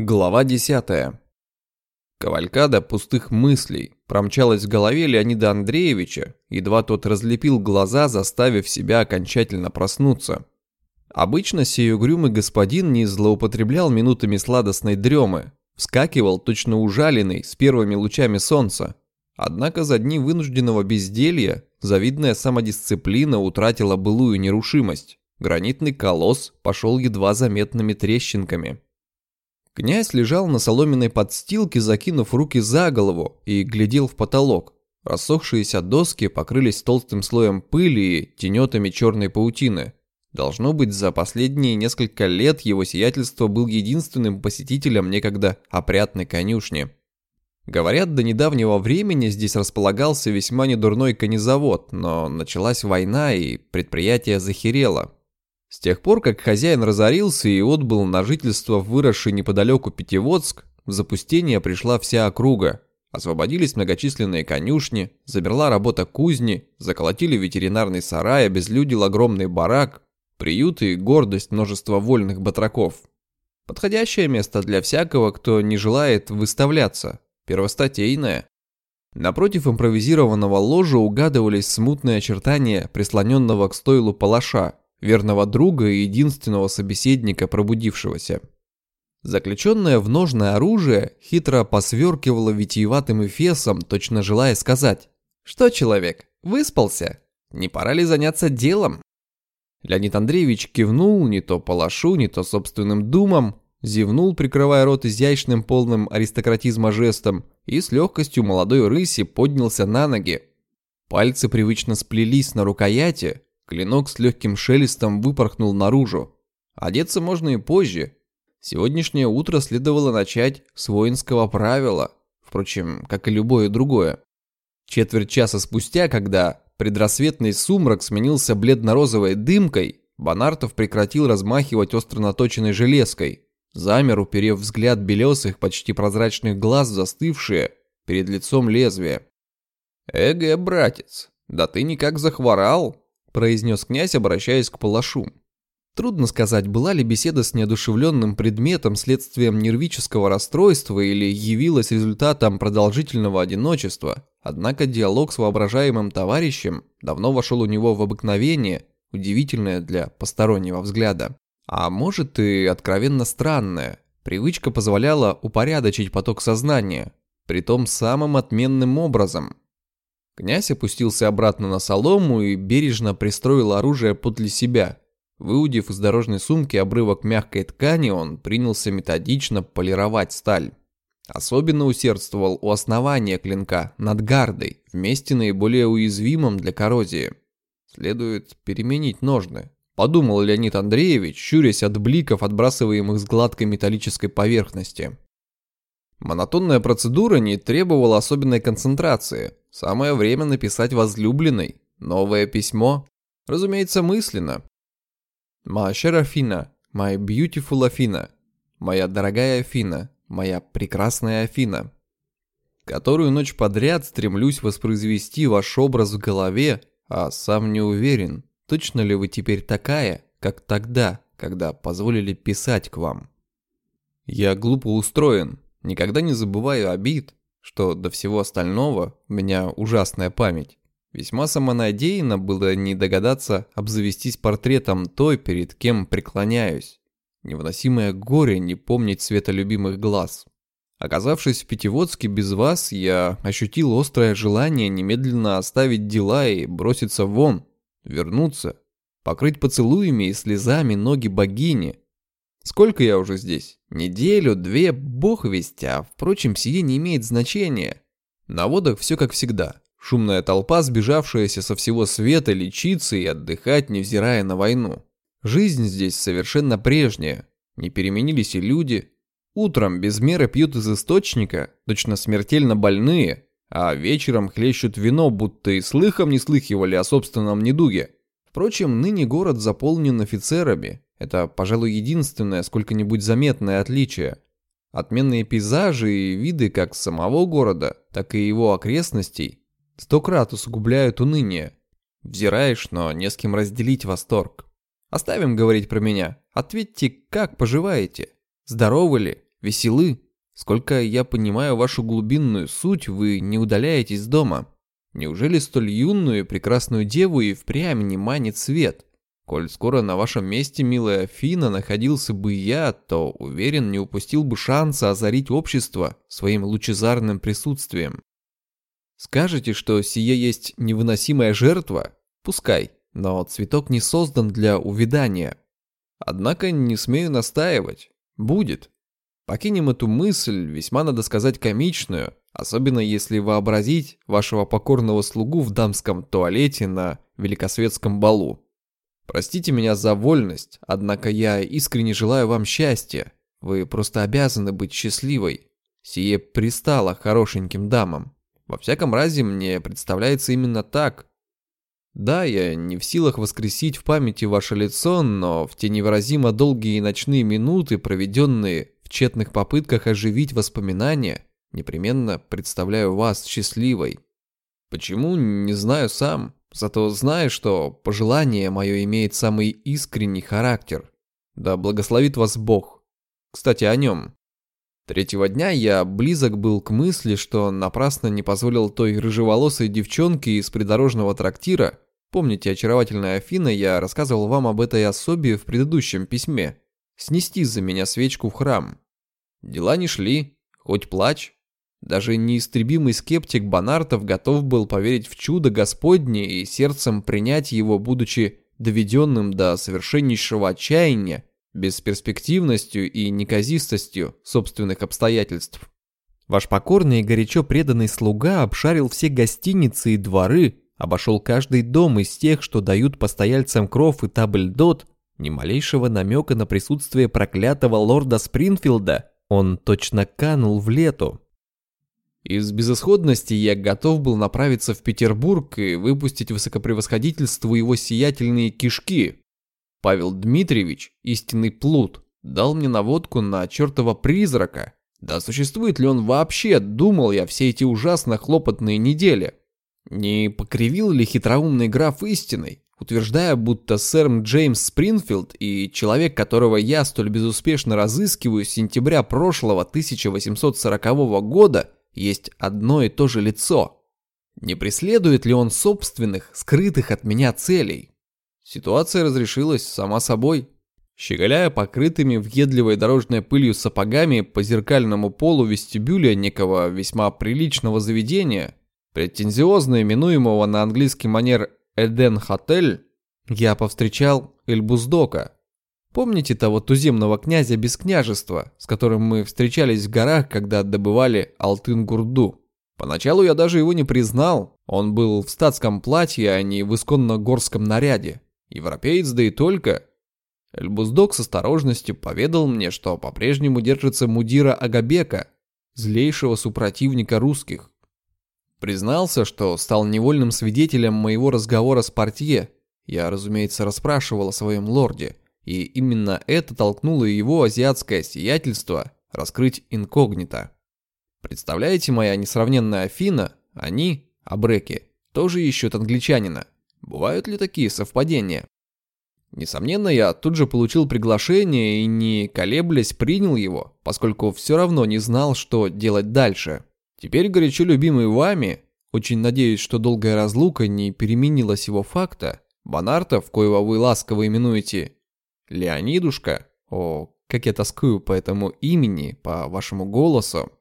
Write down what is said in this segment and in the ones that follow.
Глава 10. Кавалькада пустых мыслей промчалась в голове Леонида Андреевича, едва тот разлепил глаза, заставив себя окончательно проснуться. Обычно сей угрюмый господин не злоупотреблял минутами сладостной дремы, вскакивал точно ужаленный с первыми лучами солнца. Однако за дни вынужденного безделья завидная самодисциплина утратила былую нерушимость. Гранитный колосс пошел едва заметными трещинками. Князь лежал на соломенной подстилке, закинув руки за голову и глядел в потолок. Рассохшиеся доски покрылись толстым слоем пыли и тенетами черной паутины. Должно быть, за последние несколько лет его сиятельство был единственным посетителем некогда опрятной конюшни. Говорят, до недавнего времени здесь располагался весьма недурной конезавод, но началась война и предприятие захерело. С тех пор, как хозяин разорился и отбыл на жительство в выросший неподалеку Пятиводск, в запустение пришла вся округа. Освободились многочисленные конюшни, замерла работа кузни, заколотили ветеринарный сарай, обезлюдил огромный барак, приют и гордость множества вольных батраков. Подходящее место для всякого, кто не желает выставляться, первостатейное. Напротив импровизированного ложа угадывались смутные очертания прислоненного к стойлу палаша, верного друга и единственного собеседника пробудившегося. Заключенное в ножное оружие хитро посверкивало витиеватым эфесом, точно желая сказать «Что, человек, выспался? Не пора ли заняться делом?» Леонид Андреевич кивнул не то палашу, не то собственным думам, зевнул, прикрывая рот изящным полным аристократизма жестом, и с легкостью молодой рыси поднялся на ноги. Пальцы привычно сплелись на рукояти, Клинок с легким шелестом выпорхнул наружу. Одеться можно и позже. Сегодняшнее утро следовало начать с воинского правила, впрочем, как и любое другое. Четверть часа спустя, когда предрассветный сумрак сменился бледно-розовой дымкой, Бонартов прекратил размахивать остро наточенной железкой. Замер, уперев взгляд белесых, почти прозрачных глаз, застывшие перед лицом лезвия. «Эге, братец, да ты никак захворал!» Произнес князь, обращаясь к палашу. Трудно сказать, была ли беседа с неодушевленным предметом следствием нервического расстройства или явилась результатом продолжительного одиночества, однако диалог с воображаемым товарищем давно вошел у него в обыкновение, удивительное для постороннего взгляда. А может и откровенно странное. Привычка позволяла упорядочить поток сознания, притом самым отменным образом – Князь опустился обратно на солому и бережно пристроил оружие подле себя. Выудив из дорожной сумки обрывок мягкой ткани, он принялся методично полировать сталь. Особенно усердствовал у основания клинка, над гардой, в месте наиболее уязвимом для коррозии. Следует переменить ножны, подумал Леонид Андреевич, щурясь от бликов, отбрасываемых с гладкой металлической поверхности. Монотонная процедура не требовала особенной концентрации. Самое время написать возлюбленной. Новое письмо. Разумеется, мысленно. Маша Афина, my beautiful Афина, моя дорогая Афина, моя прекрасная Афина. Которую ночь подряд стремлюсь воспроизвести ваш образ в голове, а сам не уверен, точно ли вы теперь такая, как тогда, когда позволили писать к вам. Я глупо устроен, Никогда не забываю обид, что до всего остального у меня ужасная память. Весьма самонадеянно было не догадаться обзавестись портретом той, перед кем преклоняюсь. Невыносимое горе не помнить цвета любимых глаз. Оказавшись в Пятиводске без вас, я ощутил острое желание немедленно оставить дела и броситься вон, вернуться, покрыть поцелуями и слезами ноги богини, Сколько я уже здесь? Неделю, две, бог весть, а впрочем, сие не имеет значения. На водах все как всегда. Шумная толпа, сбежавшаяся со всего света, лечиться и отдыхать, невзирая на войну. Жизнь здесь совершенно прежняя. Не переменились и люди. Утром без меры пьют из источника, точно смертельно больные, а вечером хлещут вино, будто и слыхом не слыхивали о собственном недуге. Впрочем, ныне город заполнен офицерами, это, пожалуй, единственное сколько-нибудь заметное отличие. Отменные пейзажи и виды как самого города, так и его окрестностей сто крат усугубляют уныние. Взираешь, но не с кем разделить восторг. Оставим говорить про меня. Ответьте, как поживаете? Здоровы ли? веселы. Сколько я понимаю вашу глубинную суть, вы не удаляетесь дома. Неужели столь юную и прекрасную деву и впрямь не манит свет? Коль скоро на вашем месте, милая Афина, находился бы я, то, уверен, не упустил бы шанса озарить общество своим лучезарным присутствием. Скажете, что сие есть невыносимая жертва? Пускай, но цветок не создан для увядания. Однако не смею настаивать. Будет. Покинем эту мысль, весьма, надо сказать, комичную, особенно если вообразить вашего покорного слугу в дамском туалете на великосветском балу. Простите меня за вольность, однако я искренне желаю вам счастья. Вы просто обязаны быть счастливой. Сие пристало хорошеньким дамам. Во всяком разе мне представляется именно так. Да, я не в силах воскресить в памяти ваше лицо, но в те невыразимо долгие ночные минуты, проведенные в тщетных попытках оживить воспоминания, непременно представляю вас счастливой. Почему, не знаю сам. Зато знаю, что пожелание мое имеет самый искренний характер. Да благословит вас Бог. Кстати, о нем. Третьего дня я близок был к мысли, что напрасно не позволил той рыжеволосой девчонке из придорожного трактира, помните очаровательная Афина, я рассказывал вам об этой особе в предыдущем письме, снести за меня свечку в храм. Дела не шли, хоть плачь, даже неистребимый скептик Бонартов готов был поверить в чудо Господне и сердцем принять его, будучи доведенным до совершеннейшего отчаяния, бесперспективностью и неказистостью собственных обстоятельств. Ваш покорный и горячо преданный слуга обшарил все гостиницы и дворы, обошел каждый дом из тех, что дают постояльцам кров и табльдот, ни малейшего намека на присутствие проклятого лорда Спринфилда, он точно канул в лету. Из безысходности я готов был направиться в Петербург и выпустить высокопревосходительству его сиятельные кишки. Павел Дмитриевич, истинный плут, дал мне наводку на чертова призрака. Да существует ли он вообще, думал я все эти ужасно хлопотные недели. Не покривил ли хитроумный граф истиной, утверждая, будто сэр Джеймс Спринфилд и человек, которого я столь безуспешно разыскиваю с сентября прошлого 1840 года – есть одно и то же лицо. Не преследует ли он собственных, скрытых от меня целей? Ситуация разрешилась сама собой. Щеголяя покрытыми въедливой дорожной пылью сапогами по зеркальному полу вестибюля некого весьма приличного заведения, претензиозно именуемого на английский манер «Эден Хотель», я повстречал Эльбуздока. Помните того туземного князя без княжества, с которым мы встречались в горах, когда добывали Алтын-Гурду? Поначалу я даже его не признал. Он был в статском платье, а не в исконно-горском наряде. Европеец, да и только. Эльбуздок с осторожностью поведал мне, что по-прежнему держится мудира Агабека, злейшего супротивника русских. Признался, что стал невольным свидетелем моего разговора с портье. Я, разумеется, расспрашивал о своем лорде – и именно это толкнуло его азиатское сиятельство раскрыть инкогнито. Представляете, моя несравненная Афина, они, абреки, тоже ищут англичанина. Бывают ли такие совпадения? Несомненно, я тут же получил приглашение и, не колеблясь, принял его, поскольку все равно не знал, что делать дальше. Теперь горячо любимый вами, очень надеюсь, что долгая разлука не переменила сего факта, Бонартов, коего вы ласково именуете Леонидушка, о, как я тоскую по этому имени, по вашему голосу,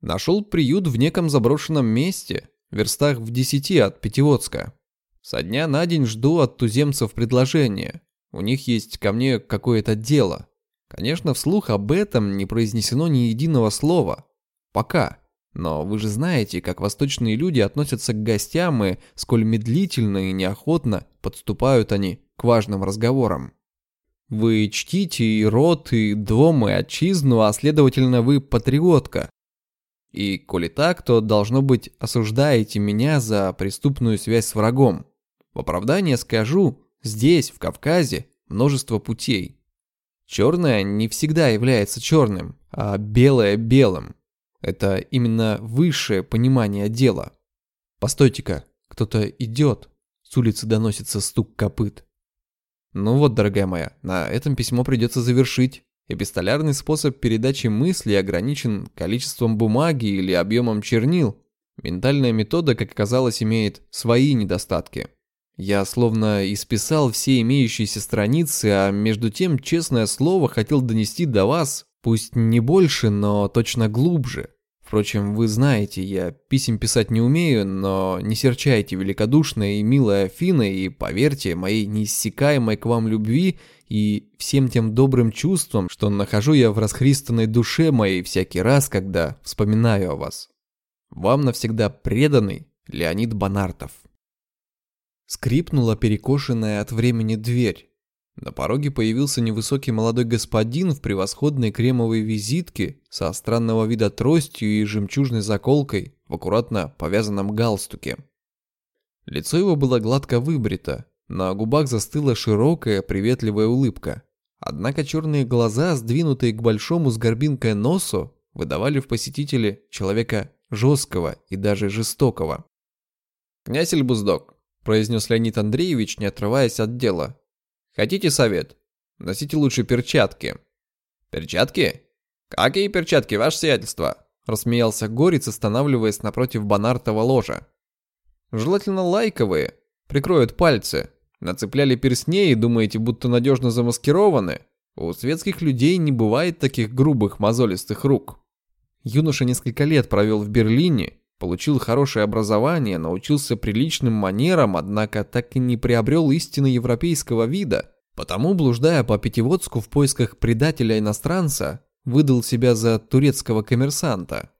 нашел приют в неком заброшенном месте, верстах в десяти от Пятиводска. Со дня на день жду от туземцев предложения. У них есть ко мне какое-то дело. Конечно, вслух об этом не произнесено ни единого слова. Пока. Но вы же знаете, как восточные люди относятся к гостям и сколь медлительно и неохотно подступают они к важным разговорам. Вы чтите и род, и дом, и отчизну, а следовательно вы патриотка. И коли так, то, должно быть, осуждаете меня за преступную связь с врагом. В оправдание скажу, здесь, в Кавказе, множество путей. Черное не всегда является черным, а белое – белым. Это именно высшее понимание дела. Постойте-ка, кто-то идет. С улицы доносится стук копыт. Ну вот, дорогая моя, на этом письмо придется завершить. Эпистолярный способ передачи мысли ограничен количеством бумаги или объемом чернил. Ментальная метода, как оказалось, имеет свои недостатки. Я словно исписал все имеющиеся страницы, а между тем, честное слово, хотел донести до вас, пусть не больше, но точно глубже. Впрочем, вы знаете, я писем писать не умею, но не серчайте великодушная и милая Афина, и поверьте моей неиссякаемой к вам любви и всем тем добрым чувствам, что нахожу я в расхристанной душе моей всякий раз, когда вспоминаю о вас. Вам навсегда преданный Леонид Бонартов. Скрипнула перекошенная от времени дверь. На пороге появился невысокий молодой господин в превосходной кремовой визитке со странного вида тростью и жемчужной заколкой в аккуратно повязанном галстуке. Лицо его было гладко выбрито, на губах застыла широкая приветливая улыбка. Однако черные глаза, сдвинутые к большому с горбинкой носу, выдавали в посетителе человека жесткого и даже жестокого. «Князь Эльбуздок», – произнес Леонид Андреевич, не отрываясь от дела, Хотите совет? Носите лучше перчатки. Перчатки? Какие перчатки, ваше сиятельство? Рассмеялся Горец, останавливаясь напротив Бонартова ложа. Желательно лайковые. Прикроют пальцы. Нацепляли перстней и думаете, будто надежно замаскированы? У светских людей не бывает таких грубых мозолистых рук. Юноша несколько лет провел в Берлине, получил хорошее образование, научился приличным манерам, однако так и не приобрел истины европейского вида. Потому, блуждая по Пятиводску в поисках предателя-иностранца, выдал себя за турецкого коммерсанта.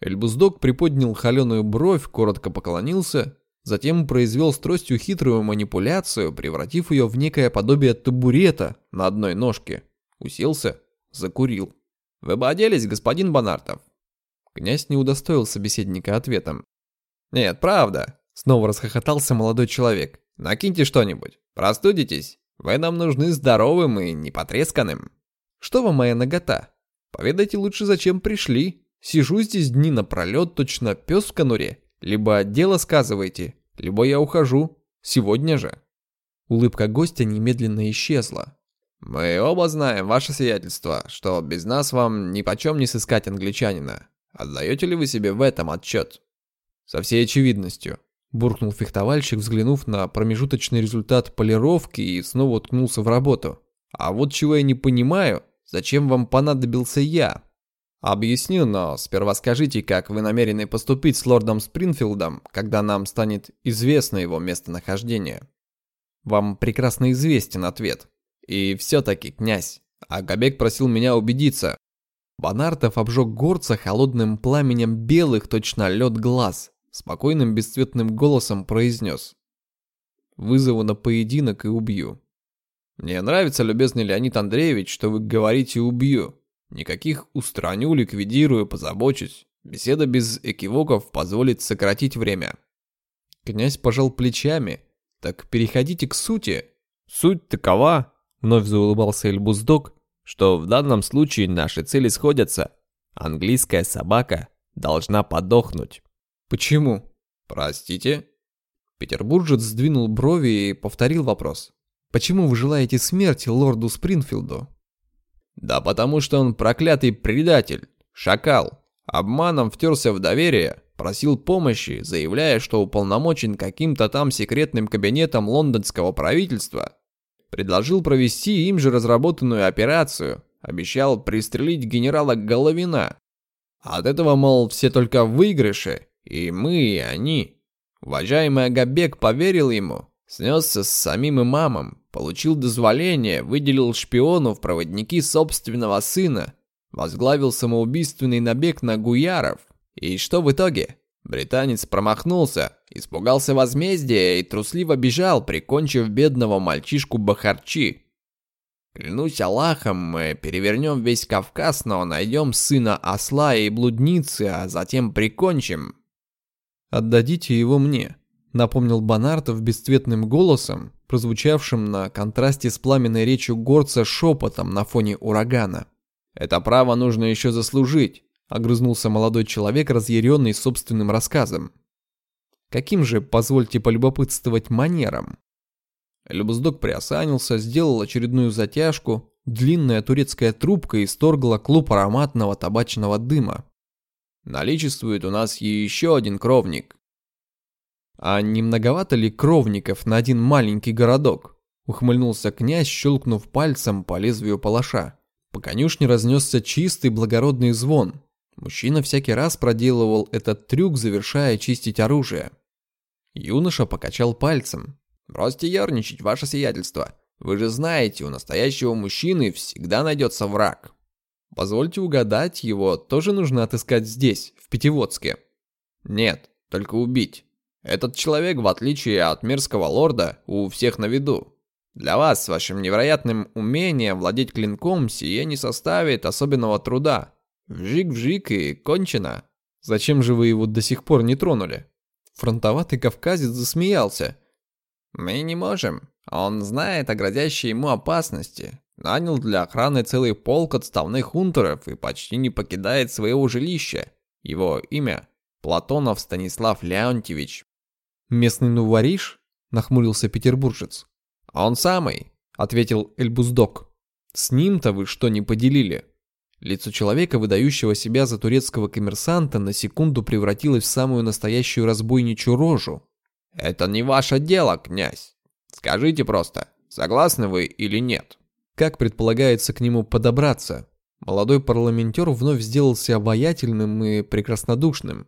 Эльбуздок приподнял холеную бровь, коротко поклонился, затем произвел с тростью хитрую манипуляцию, превратив ее в некое подобие табурета на одной ножке. Уселся, закурил. «Вы бы оделись, господин Бонартов?» Князь не удостоил собеседника ответом. «Нет, правда», — снова расхохотался молодой человек. «Накиньте что-нибудь. Простудитесь. Вы нам нужны здоровым и непотресканным». «Что вам моя нагота? Поведайте лучше, зачем пришли. Сижу здесь дни напролет, точно пес в конуре. Либо дело сказывайте, либо я ухожу. Сегодня же». Улыбка гостя немедленно исчезла. «Мы оба знаем, ваше сиятельство, что без нас вам ни почем не сыскать англичанина. Отдаете ли вы себе в этом отчет? Со всей очевидностью. Буркнул фехтовальщик, взглянув на промежуточный результат полировки и снова уткнулся в работу. А вот чего я не понимаю, зачем вам понадобился я? Объясню, но сперва скажите, как вы намерены поступить с лордом Спрингфилдом, когда нам станет известно его местонахождение. Вам прекрасно известен ответ. И все-таки, князь, Агабек просил меня убедиться, Бонартов обжег горца холодным пламенем белых, точно лед глаз. Спокойным бесцветным голосом произнес. «Вызову на поединок и убью». «Мне нравится, любезный Леонид Андреевич, что вы говорите «убью». Никаких устраню, ликвидирую, позабочусь. Беседа без экивоков позволит сократить время». Князь пожал плечами. «Так переходите к сути». «Суть такова», — вновь заулыбался Эльбуздок, что в данном случае наши цели сходятся. Английская собака должна подохнуть. Почему? Простите? Петербуржец сдвинул брови и повторил вопрос. Почему вы желаете смерти лорду Спрингфилду? Да потому что он проклятый предатель, шакал. Обманом втерся в доверие, просил помощи, заявляя, что уполномочен каким-то там секретным кабинетом лондонского правительства Предложил провести им же разработанную операцию. Обещал пристрелить генерала Головина. От этого, мол, все только выигрыши. И мы, и они. Уважаемый Агабек поверил ему. Снесся с самим имамом. Получил дозволение, выделил шпиону в проводники собственного сына. Возглавил самоубийственный набег на Гуяров. И что в итоге? Британец промахнулся, испугался возмездия и трусливо бежал, прикончив бедного мальчишку Бахарчи. Клянусь Аллахом, мы перевернем весь Кавказ, но найдем сына осла и блудницы, а затем прикончим. Отдадите его мне, напомнил Бонартов бесцветным голосом, прозвучавшим на контрасте с пламенной речью горца шепотом на фоне урагана. Это право нужно еще заслужить. Огрызнулся молодой человек, разъяренный собственным рассказом. Каким же, позвольте полюбопытствовать, манером? Любоздок приосанился, сделал очередную затяжку, длинная турецкая трубка исторгла клуб ароматного табачного дыма. Наличествует у нас еще один кровник. А не многовато ли кровников на один маленький городок? Ухмыльнулся князь, щелкнув пальцем по лезвию палаша. По конюшне разнесся чистый благородный звон. Мужчина всякий раз проделывал этот трюк, завершая чистить оружие. Юноша покачал пальцем. «Бросьте ерничать, ваше сиятельство. Вы же знаете, у настоящего мужчины всегда найдется враг». «Позвольте угадать, его тоже нужно отыскать здесь, в Пятиводске». «Нет, только убить. Этот человек, в отличие от мерзкого лорда, у всех на виду. Для вас с вашим невероятным умением владеть клинком сие не составит особенного труда. Вжик-вжик и кончено. Зачем же вы его до сих пор не тронули? Фронтоватый кавказец засмеялся. Мы не можем. Он знает о грозящей ему опасности. Нанял для охраны целый полк отставных унтеров и почти не покидает своего жилища. Его имя Платонов Станислав Леонтьевич. Местный нувориш? Нахмурился петербуржец. «Он самый», — ответил Эльбуздок. «С ним-то вы что не поделили?» Лицо человека, выдающего себя за турецкого коммерсанта, на секунду превратилось в самую настоящую разбойничью рожу. «Это не ваше дело, князь. Скажите просто, согласны вы или нет?» Как предполагается к нему подобраться? Молодой парламентер вновь сделался обаятельным и прекраснодушным.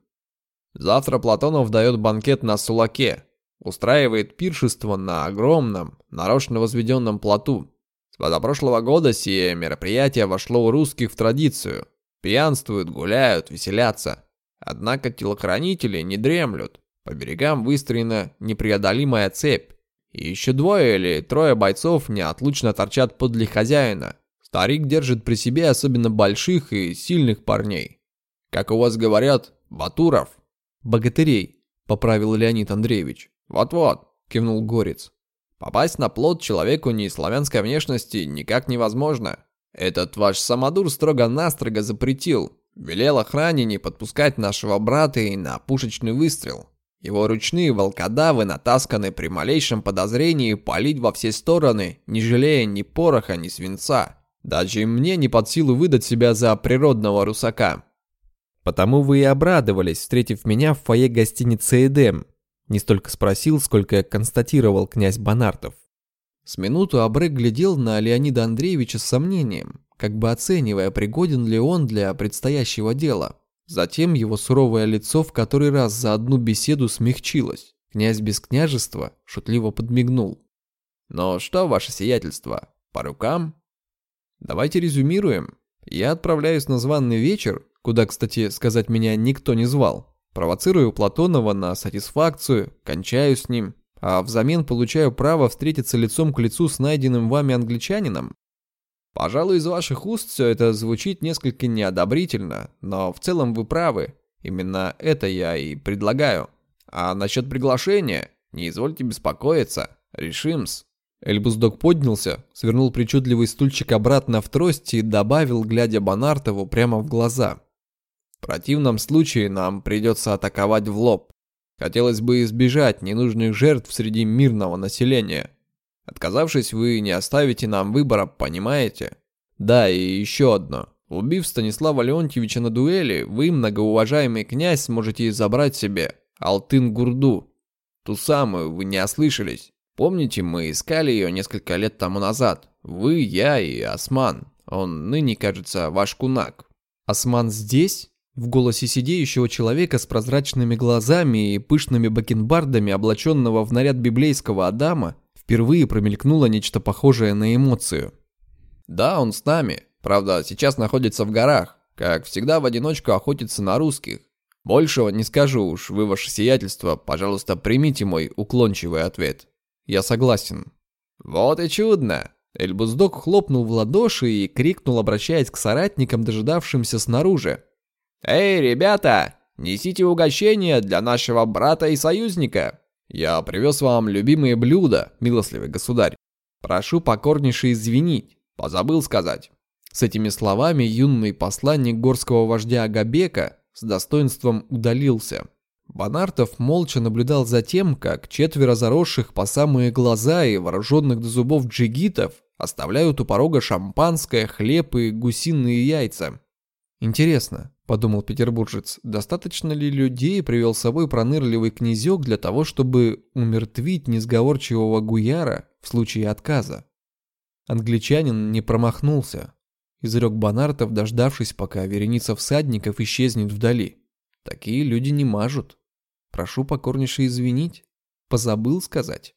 «Завтра Платонов дает банкет на Сулаке устраивает пиршество на огромном, нарочно возведенном плоту. С позапрошлого года сие мероприятие вошло у русских в традицию. Пьянствуют, гуляют, веселятся. Однако телохранители не дремлют. По берегам выстроена непреодолимая цепь. И еще двое или трое бойцов неотлучно торчат подле хозяина. Старик держит при себе особенно больших и сильных парней. Как у вас говорят, батуров. Богатырей, поправил Леонид Андреевич. «Вот-вот», — кивнул Горец. «Попасть на плод человеку не славянской внешности никак невозможно. Этот ваш самодур строго-настрого запретил. Велел охране не подпускать нашего брата и на пушечный выстрел. Его ручные волкодавы натасканы при малейшем подозрении палить во все стороны, не жалея ни пороха, ни свинца. Даже мне не под силу выдать себя за природного русака. Потому вы и обрадовались, встретив меня в фойе гостиницы «Эдем», не столько спросил, сколько констатировал князь Бонартов. С минуту Абрек глядел на Леонида Андреевича с сомнением, как бы оценивая, пригоден ли он для предстоящего дела. Затем его суровое лицо в который раз за одну беседу смягчилось. Князь без княжества шутливо подмигнул. «Но что, ваше сиятельство, по рукам?» «Давайте резюмируем. Я отправляюсь на званный вечер, куда, кстати, сказать меня никто не звал. Провоцирую Платонова на сатисфакцию, кончаю с ним, а взамен получаю право встретиться лицом к лицу с найденным вами англичанином. Пожалуй, из ваших уст все это звучит несколько неодобрительно, но в целом вы правы. Именно это я и предлагаю. А насчет приглашения, не извольте беспокоиться, решим-с. Эльбуздок поднялся, свернул причудливый стульчик обратно в трость и добавил, глядя Бонартову прямо в глаза. В противном случае нам придется атаковать в лоб. Хотелось бы избежать ненужных жертв среди мирного населения. Отказавшись, вы не оставите нам выбора, понимаете? Да, и еще одно. Убив Станислава Леонтьевича на дуэли, вы, многоуважаемый князь, сможете забрать себе Алтын-Гурду. Ту самую, вы не ослышались. Помните, мы искали ее несколько лет тому назад. Вы, я и Осман. Он ныне, кажется, ваш кунак. Осман здесь? В голосе сидеющего человека с прозрачными глазами и пышными бакенбардами, облаченного в наряд библейского Адама, впервые промелькнуло нечто похожее на эмоцию. «Да, он с нами. Правда, сейчас находится в горах. Как всегда, в одиночку охотится на русских. Большего не скажу уж, вы, ваше сиятельство, пожалуйста, примите мой уклончивый ответ. Я согласен». «Вот и чудно!» Эльбуздок хлопнул в ладоши и крикнул, обращаясь к соратникам, дожидавшимся снаружи. «Эй, ребята, несите угощение для нашего брата и союзника. Я привез вам любимые блюда, милостливый государь. Прошу покорнейше извинить, позабыл сказать». С этими словами юный посланник горского вождя Агабека с достоинством удалился. Бонартов молча наблюдал за тем, как четверо заросших по самые глаза и вооруженных до зубов джигитов Оставляют у порога шампанское, хлеб и гусиные яйца. Интересно, подумал петербуржец, достаточно ли людей привел с собой пронырливый князек для того, чтобы умертвить несговорчивого гуяра в случае отказа? Англичанин не промахнулся. Изрек Бонартов, дождавшись, пока вереница всадников исчезнет вдали. Такие люди не мажут. Прошу покорнейше извинить. Позабыл сказать.